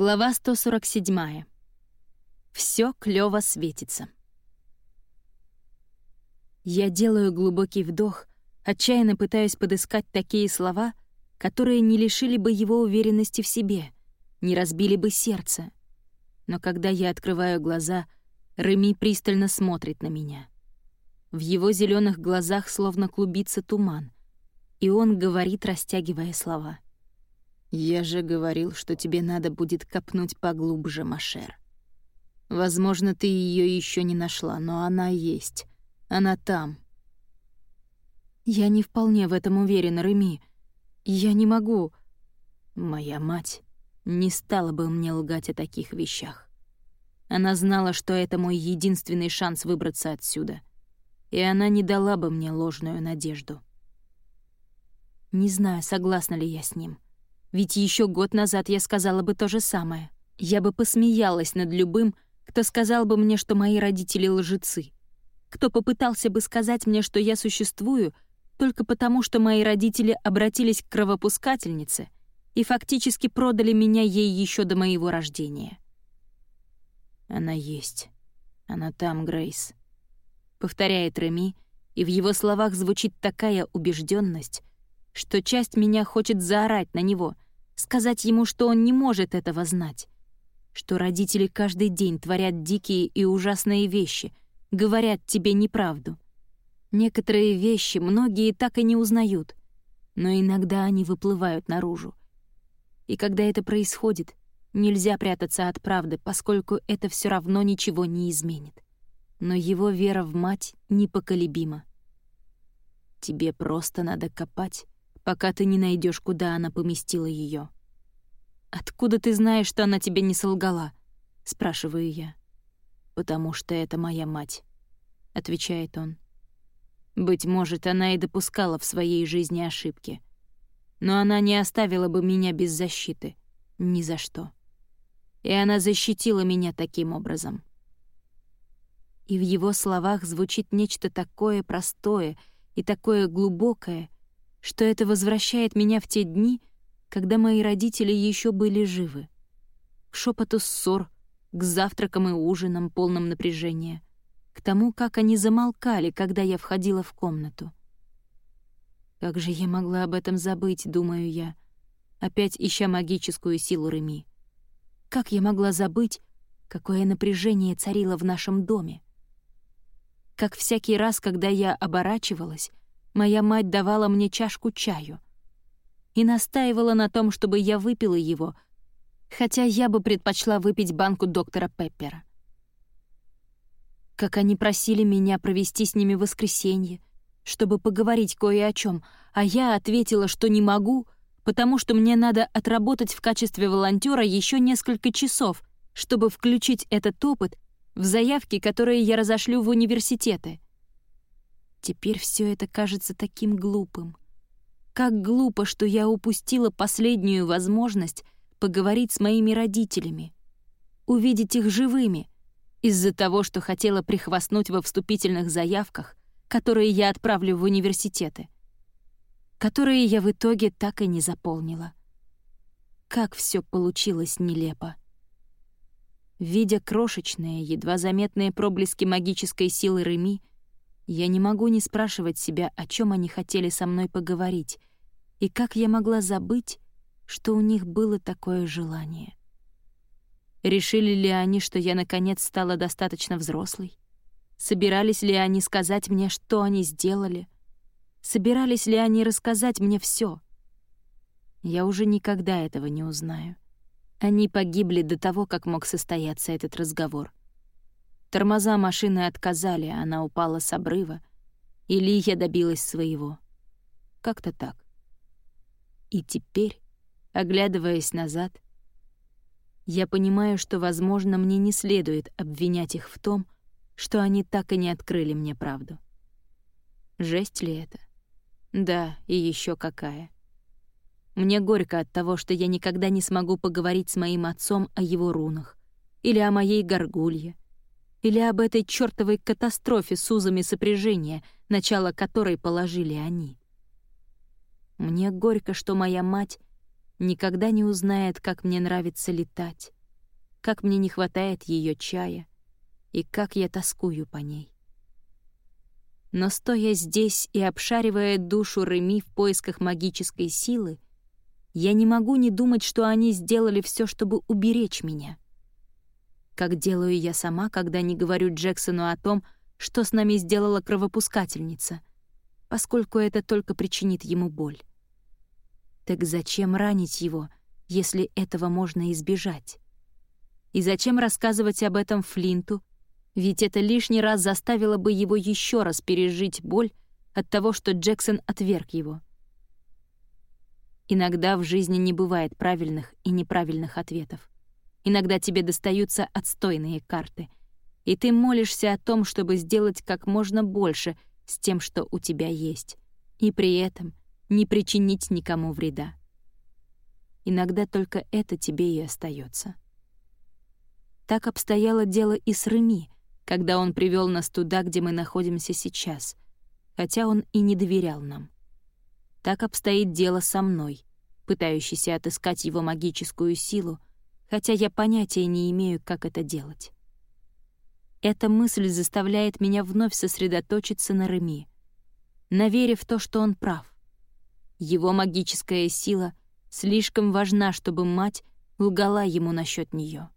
Глава 147. Всё клёво светится. Я делаю глубокий вдох, отчаянно пытаюсь подыскать такие слова, которые не лишили бы его уверенности в себе, не разбили бы сердце. Но когда я открываю глаза, Реми пристально смотрит на меня. В его зелёных глазах словно клубится туман, и он говорит, растягивая слова — «Я же говорил, что тебе надо будет копнуть поглубже, Машер. Возможно, ты ее еще не нашла, но она есть. Она там». «Я не вполне в этом уверена, Реми. Я не могу...» Моя мать не стала бы мне лгать о таких вещах. Она знала, что это мой единственный шанс выбраться отсюда, и она не дала бы мне ложную надежду. Не знаю, согласна ли я с ним — ведь еще год назад я сказала бы то же самое. Я бы посмеялась над любым, кто сказал бы мне, что мои родители лжецы. Кто попытался бы сказать мне, что я существую только потому, что мои родители обратились к кровопускательнице и фактически продали меня ей еще до моего рождения. «Она есть. Она там, Грейс», — повторяет Реми, и в его словах звучит такая убежденность, что часть меня хочет заорать на него, сказать ему, что он не может этого знать, что родители каждый день творят дикие и ужасные вещи, говорят тебе неправду. Некоторые вещи многие так и не узнают, но иногда они выплывают наружу. И когда это происходит, нельзя прятаться от правды, поскольку это все равно ничего не изменит. Но его вера в мать непоколебима. Тебе просто надо копать, пока ты не найдешь, куда она поместила ее. «Откуда ты знаешь, что она тебе не солгала?» — спрашиваю я. «Потому что это моя мать», — отвечает он. «Быть может, она и допускала в своей жизни ошибки. Но она не оставила бы меня без защиты. Ни за что. И она защитила меня таким образом». И в его словах звучит нечто такое простое и такое глубокое, что это возвращает меня в те дни, когда мои родители еще были живы. К шепоту ссор, к завтракам и ужинам, полным напряжения, к тому, как они замолкали, когда я входила в комнату. Как же я могла об этом забыть, думаю я, опять ища магическую силу Реми. Как я могла забыть, какое напряжение царило в нашем доме? Как всякий раз, когда я оборачивалась, моя мать давала мне чашку чаю и настаивала на том, чтобы я выпила его, хотя я бы предпочла выпить банку доктора Пеппера. Как они просили меня провести с ними воскресенье, чтобы поговорить кое о чем, а я ответила, что не могу, потому что мне надо отработать в качестве волонтера еще несколько часов, чтобы включить этот опыт в заявки, которые я разошлю в университеты — Теперь все это кажется таким глупым. Как глупо, что я упустила последнюю возможность поговорить с моими родителями, увидеть их живыми, из-за того, что хотела прихвастнуть во вступительных заявках, которые я отправлю в университеты, которые я в итоге так и не заполнила. Как все получилось нелепо. Видя крошечные, едва заметные проблески магической силы Реми, я не могу не спрашивать себя, о чем они хотели со мной поговорить, и как я могла забыть, что у них было такое желание. Решили ли они, что я наконец стала достаточно взрослой? Собирались ли они сказать мне, что они сделали? Собирались ли они рассказать мне все? Я уже никогда этого не узнаю. Они погибли до того, как мог состояться этот разговор. Тормоза машины отказали, она упала с обрыва, и Лия добилась своего. Как-то так. И теперь, оглядываясь назад, я понимаю, что, возможно, мне не следует обвинять их в том, что они так и не открыли мне правду. Жесть ли это? Да, и еще какая. Мне горько от того, что я никогда не смогу поговорить с моим отцом о его рунах или о моей горгулье, или об этой чёртовой катастрофе с узами сопряжения, начало которой положили они. Мне горько, что моя мать никогда не узнает, как мне нравится летать, как мне не хватает ее чая и как я тоскую по ней. Но стоя здесь и обшаривая душу Реми в поисках магической силы, я не могу не думать, что они сделали все, чтобы уберечь меня. Как делаю я сама, когда не говорю Джексону о том, что с нами сделала кровопускательница, поскольку это только причинит ему боль. Так зачем ранить его, если этого можно избежать? И зачем рассказывать об этом Флинту, ведь это лишний раз заставило бы его еще раз пережить боль от того, что Джексон отверг его. Иногда в жизни не бывает правильных и неправильных ответов. Иногда тебе достаются отстойные карты, и ты молишься о том, чтобы сделать как можно больше с тем, что у тебя есть, и при этом не причинить никому вреда. Иногда только это тебе и остается. Так обстояло дело и с Реми, когда он привел нас туда, где мы находимся сейчас, хотя он и не доверял нам. Так обстоит дело со мной, пытающейся отыскать его магическую силу, хотя я понятия не имею, как это делать. Эта мысль заставляет меня вновь сосредоточиться на Реми, на вере в то, что он прав. Его магическая сила слишком важна, чтобы мать лгала ему насчет нее.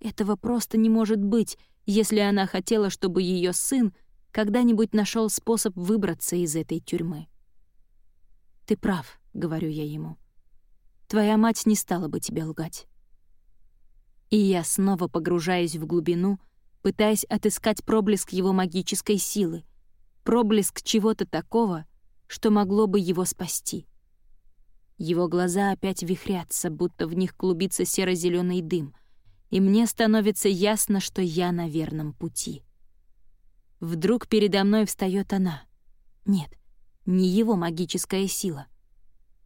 Этого просто не может быть, если она хотела, чтобы ее сын когда-нибудь нашел способ выбраться из этой тюрьмы. «Ты прав», — говорю я ему. «Твоя мать не стала бы тебе лгать». И я снова погружаюсь в глубину, пытаясь отыскать проблеск его магической силы, проблеск чего-то такого, что могло бы его спасти. Его глаза опять вихрятся, будто в них клубится серо зеленый дым — и мне становится ясно, что я на верном пути. Вдруг передо мной встает она. Нет, не его магическая сила,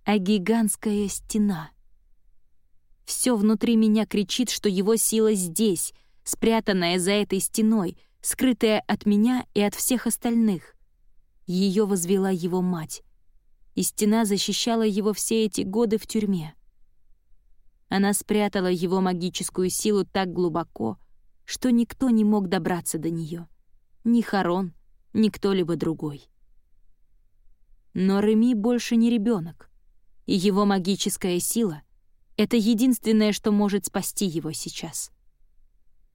а гигантская стена. Все внутри меня кричит, что его сила здесь, спрятанная за этой стеной, скрытая от меня и от всех остальных. Ее возвела его мать, и стена защищала его все эти годы в тюрьме. Она спрятала его магическую силу так глубоко, что никто не мог добраться до нее. Ни Харон, ни кто-либо другой. Но Реми больше не ребенок, и его магическая сила — это единственное, что может спасти его сейчас.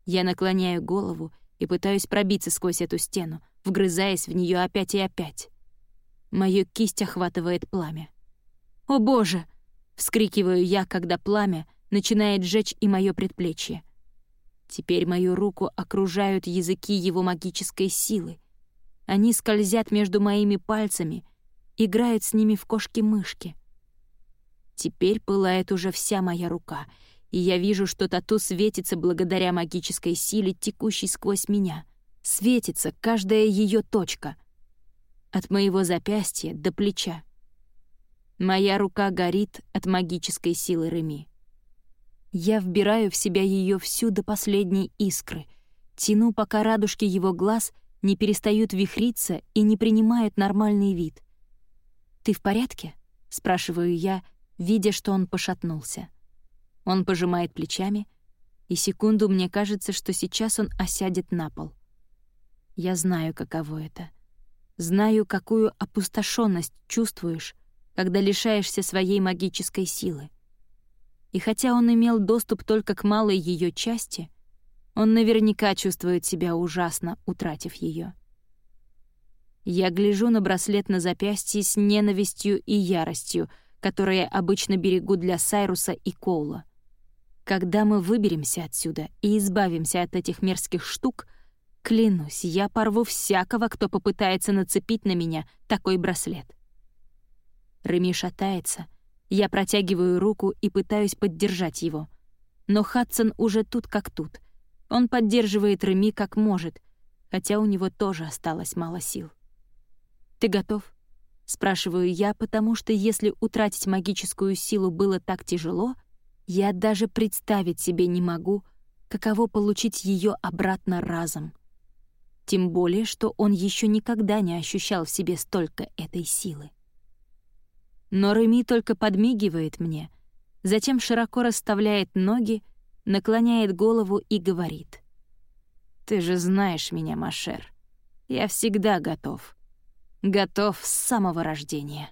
Я наклоняю голову и пытаюсь пробиться сквозь эту стену, вгрызаясь в нее опять и опять. Мою кисть охватывает пламя. «О боже!» Вскрикиваю я, когда пламя начинает сжечь и мое предплечье. Теперь мою руку окружают языки его магической силы. Они скользят между моими пальцами, играют с ними в кошки-мышки. Теперь пылает уже вся моя рука, и я вижу, что тату светится благодаря магической силе, текущей сквозь меня. Светится каждая ее точка. От моего запястья до плеча. Моя рука горит от магической силы Реми. Я вбираю в себя ее всю до последней искры, тяну, пока радужки его глаз не перестают вихриться и не принимают нормальный вид. «Ты в порядке?» — спрашиваю я, видя, что он пошатнулся. Он пожимает плечами, и секунду мне кажется, что сейчас он осядет на пол. Я знаю, каково это. Знаю, какую опустошенность чувствуешь, когда лишаешься своей магической силы. И хотя он имел доступ только к малой ее части, он наверняка чувствует себя ужасно, утратив ее. Я гляжу на браслет на запястье с ненавистью и яростью, которые обычно берегу для Сайруса и Коула. Когда мы выберемся отсюда и избавимся от этих мерзких штук, клянусь, я порву всякого, кто попытается нацепить на меня такой браслет. Реми шатается. Я протягиваю руку и пытаюсь поддержать его. Но Хадсон уже тут как тут. Он поддерживает Реми как может, хотя у него тоже осталось мало сил. «Ты готов?» — спрашиваю я, потому что если утратить магическую силу было так тяжело, я даже представить себе не могу, каково получить ее обратно разом. Тем более, что он еще никогда не ощущал в себе столько этой силы. Но Реми только подмигивает мне, затем широко расставляет ноги, наклоняет голову и говорит. «Ты же знаешь меня, Машер. Я всегда готов. Готов с самого рождения».